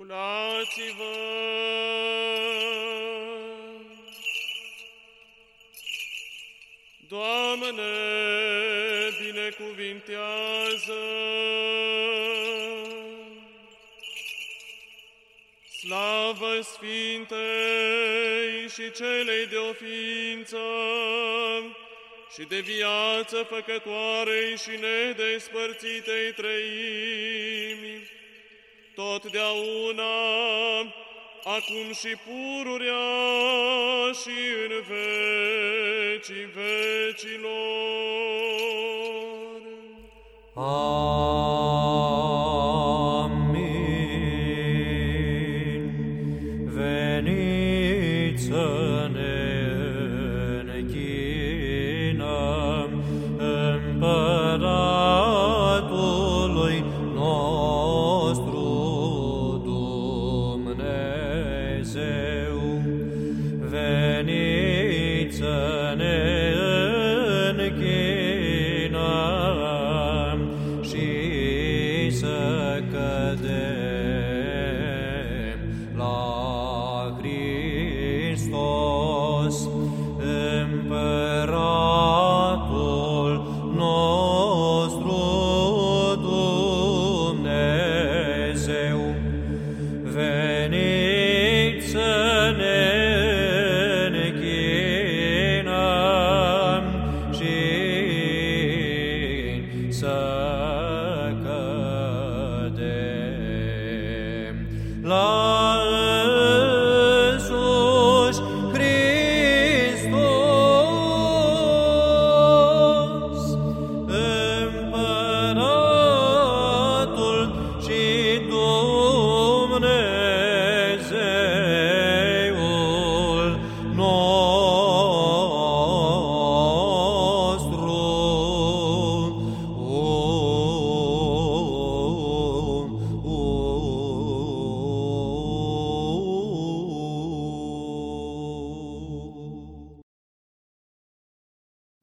Sculați-vă! Doamne, binecuvintează! Slavă Sfintei și celei de oființă și de viață făcătoarei și nedespărțitei trăimi, totdeauna, acum și pururea și în vecii vecilor. Cădem la Hristos, Împăratul nostru Dumnezeu. Veniți să ne închinăm și să la